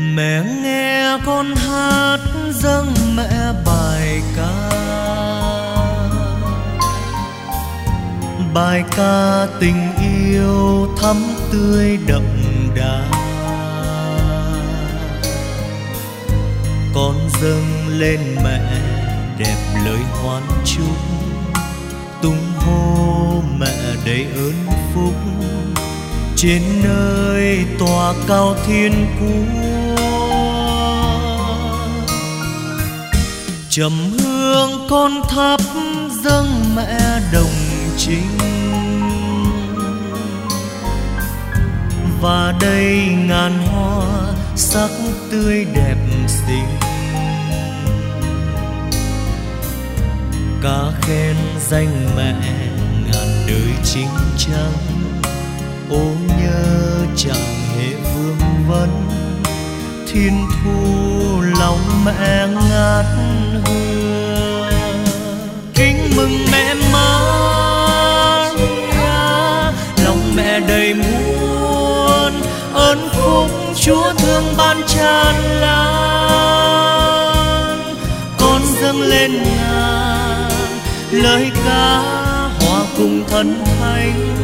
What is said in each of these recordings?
mẹ nghe con hát, dâng mẹ bài ca. Bài ca tình yêu thắm tươi đậm đà. Con dâng lên mẹ đẹp lời hoan chúc. Tung hô mẹ đầy ơn phúc. Trên nơi tòa cao thiên quốc trầm hương con thắp dâng mẹ đồng trinh và đây ngàn hoa sắc tươi đẹp xinh. Ca khen danh mẹ ngàn đời chính trắng ô nhớ chẳng hề vương vấn thiên thu lòng mẹ ngát mừng mẹ Maria à. lòng mẹ đầy muôn ơn phúc Chúa thương ban tràn lan. Con dâng lên ngàn, lời ca hòa cùng thần thánh.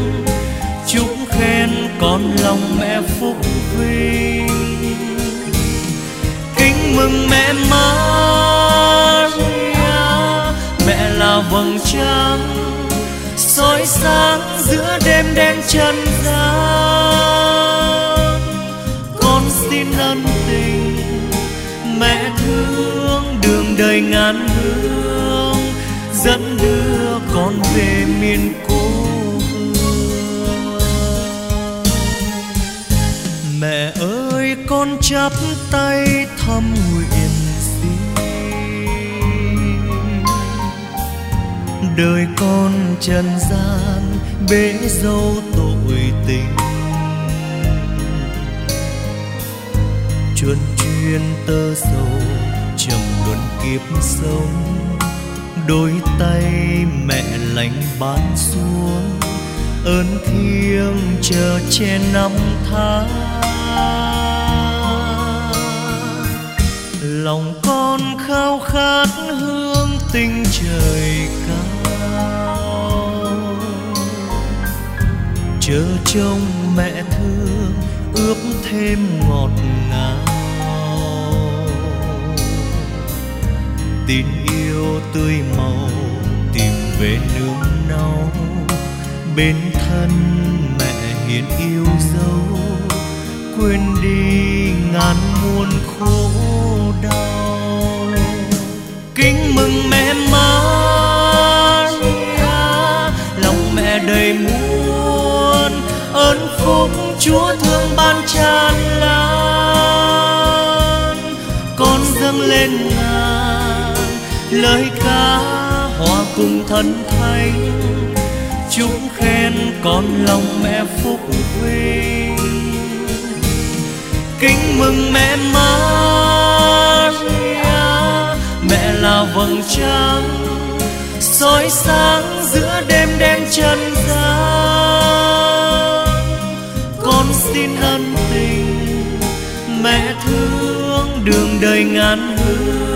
Chúc khen con lòng mẹ phúc vinh. Kính mừng mẹ Maria mẹ vầng trăng, soi sáng giữa đêm đen trần gian. Con xin ân tình, mẹ thương, đường đời ngàn hương, dẫn đưa con về miền cố mẹ ơi, con chắp tay thăm nguyện đời con trần gian bế dâu tội tình. Chuân chuyên tơ sầu, trầm luân kiếp sống. Đôi tay mẹ lành bán xuống, ơn thiêng chờ che năm tháng. Lòng con khao khát hương tình trời cao chờ trông mẹ thương ướp thêm ngọt ngào. Tình yêu tươi màu, tìm về nương náu. Bên thân mẹ hiền yêu dấu, quên đi ngàn muôn khổ đau. Kính mừng mẹ Maria phúc, Chúa thương ban tràn lan. Con dâng lên ngàn, lời ca hòa cùng thần thánh. Chúc khen con lòng mẹ phúc vinh. Kính mừng mẹ Maria, mẹ là vầng trăng soi sáng giữa đêm đen chân đường ngàn hương.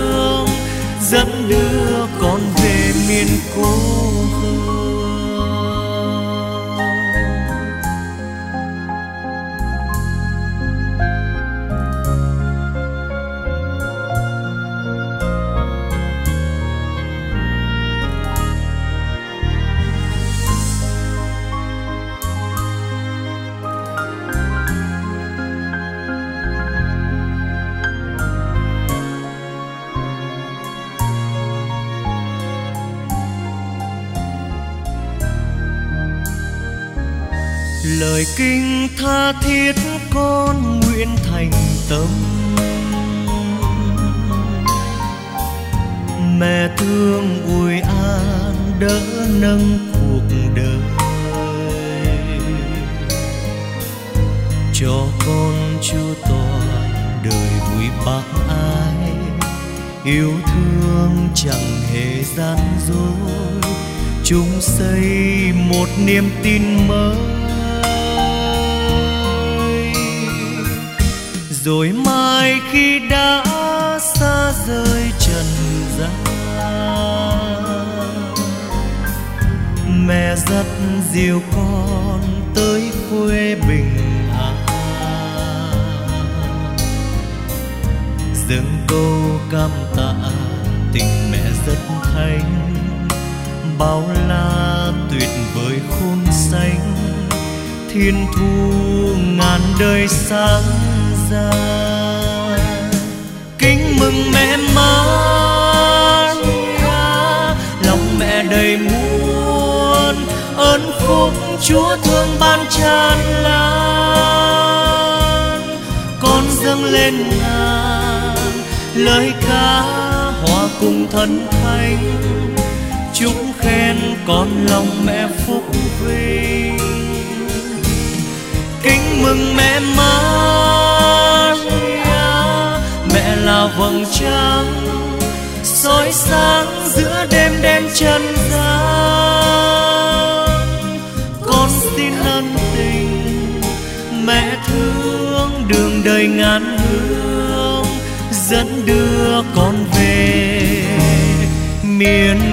Lời kinh tha thiết con nguyện thành tâm. Mẹ thương ủi an đỡ nâng cuộc đời. Cho con chúa toàn đời vui bác ai yêu thương chẳng hề gian dối. Chúng xây một niềm tin mới. Rồi mai khi đã xa rời trần gian. Mẹ dắt dìu con tới quê bình an. Dâng câu cảm tạ tình mẹ rất thánh bao la tuyệt vời khôn xanh thiên thu ngàn đời sáng ra. Kính mừng mẹ Maria, lòng mẹ đầy muôn ơn phúc Chúa thương ban tràn lan. Con dâng lên ngàn, lời ca hòa cùng thần thánh. Chúc khen con lòng mẹ phúc vinh. Kính mừng mẹ Maria là vầng trăng soi sáng giữa đêm đen chân gian. Con xin ân tình, mẹ thương đường đời ngàn hương, dẫn đưa con về miền